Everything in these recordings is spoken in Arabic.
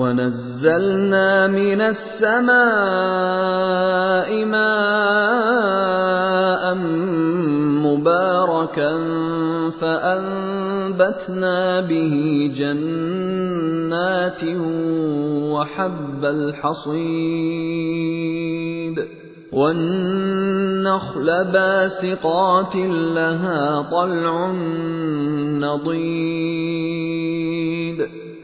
ونزلنا من السماء ماء مباركا فأنبتنا به جنات وحب الحصيد والنخل باسقات لها طلع نضيد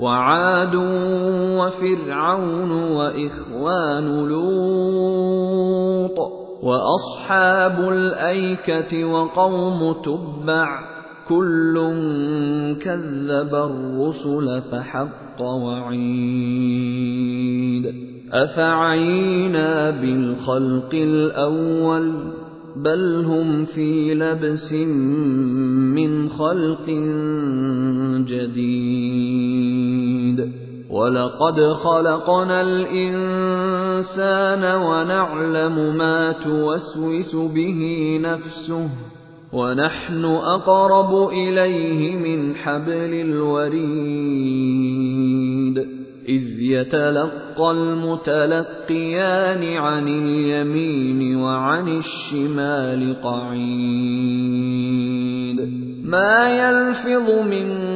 وعاد وفرعون وإخوان لوط وأصحاب الأيكة وقوم تبع كل كذب الرسل فحق وعيد أفعينا بالخلق الأول بل هم في لبس من خلق جديد. ولقد خلقنا الإنسان ونعلم ما توسوس به نفسه ونحن أقرب إليه من حبل الوريد. إذ يتلقى المتلقيان عن اليمين وعن الشمال قعيد. ما يلفظ من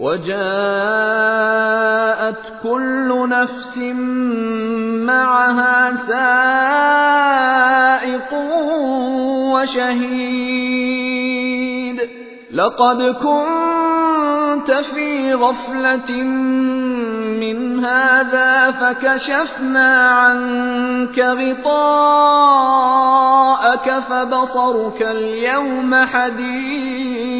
وجاءت كل نفس معها سائق وشهيد. لقد كنت في غفلة من هذا فكشفنا عنك غطاءك فبصرك اليوم حديد.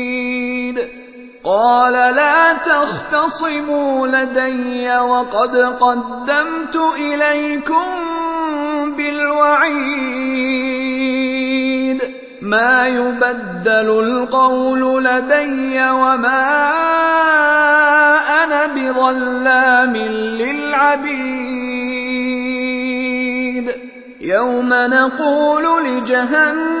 قال لا تختصموا لدي وقد قدمت إليكم بالوعيد. ما يبدل القول لدي وما أنا بظلام للعبيد. يوم نقول لجهنم